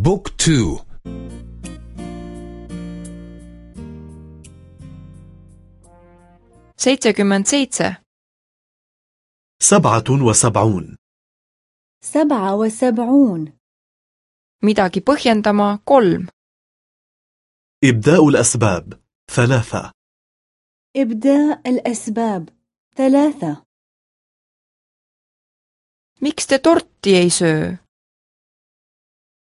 بوك تو seitsekümmend seitse. سبعة وسبعون. سبعة وسبعون. midagi põhjendama kolm. إبداء الأسباب ثلاثة. إبداء الأسباب ثلاثة. miks te torti ei söö?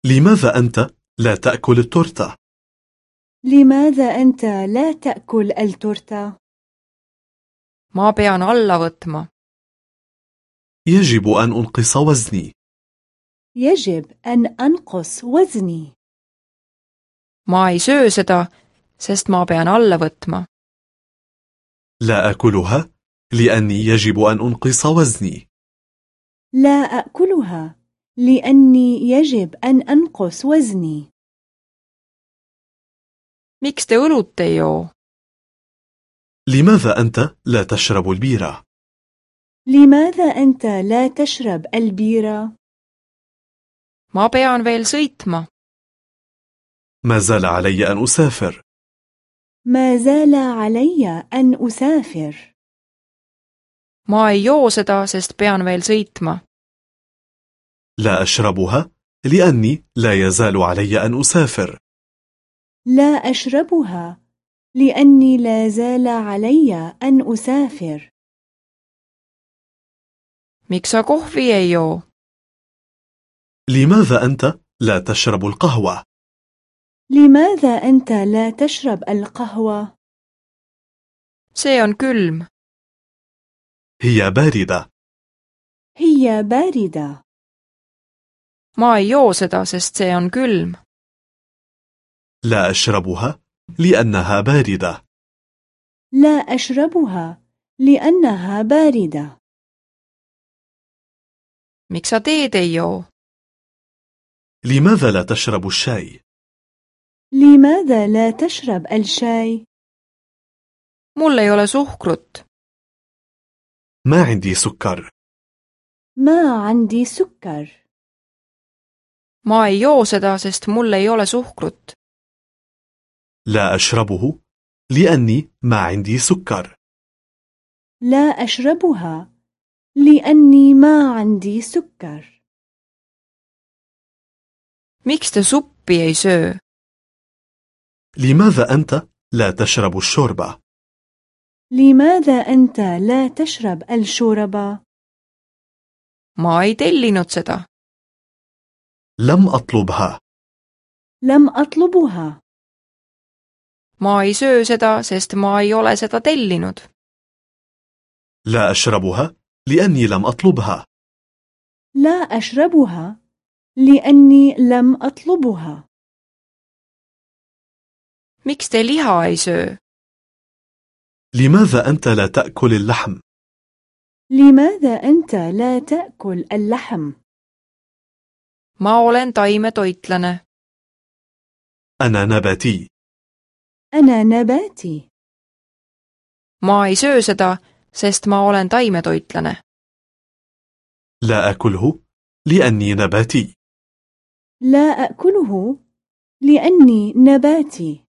لماذا أنت لا تأكل التورتة؟ لماذا أنت لا تأكل التورتة؟ ma pean alla võtma يجب أن أنقص وزني. يجب أن أنقص وزني. ma ei söö seda sest ma pean alla võtma لا أكلها لأني يجب أن أنقص وزني. لا أكلها لأني يجب أن أنقص وزني. Miks te õlut ei joo? لماذا أنت لا تشرب البيرة؟ لماذا أنت لا تشرب البيرة؟ ma pean veel sõitma. ما زال علي أن أسافر. ما زال علي أن أسافر. Ma ei joo seda sest pean veel sõitma. لا أشربها لأني لا يزال علي أن أسافر. لا أشربها لأني لا زال علي أن أسافر. miks sa kohvi ei لماذا أنت لا تشرب القهوة؟ لماذا أنت لا تشرب القهوة؟ on külm هي باردة. هي باردة. Ma ei joo seda sest see on külm. لا أشربها لأنها باردة. لا أشربها لأنها باردة. Miks sa teed ei joo? لماذا لا تشرب الشاي؟ لماذا لا تشرب الشاي؟ mul ei ole suhkrut. ما عندي سكر. ما عندي سكر. Ma ei joo seda sest mul ei ole suhkrut. لا أشربه لأني ما عندي سكر. لا أشربها لأني ما عندي سكر. Miks te suppi ei söö? لماذا أنت لا تشرب الشوربة؟ لماذا أنت لا تشرب الشوربة؟ ma ei tellinud seda. لم أطلبها. لم أطلبها. Ma ei söö seda sest ma ei ole seda tellinud. لا أشربها لأني لم أطلبها. لا أشربها لأني لم أطلبها. Miks te liha ei söö? لماذا أنت لا تأكل اللحم؟ لماذا أنت لا تأكل اللحم؟ Ma olen taimetoitlane أنا نباتي أنا نباتي ma ei söö seda sest ma olen taimetoitlane لا أكله لأني نباتي لا أكله لأني نباتي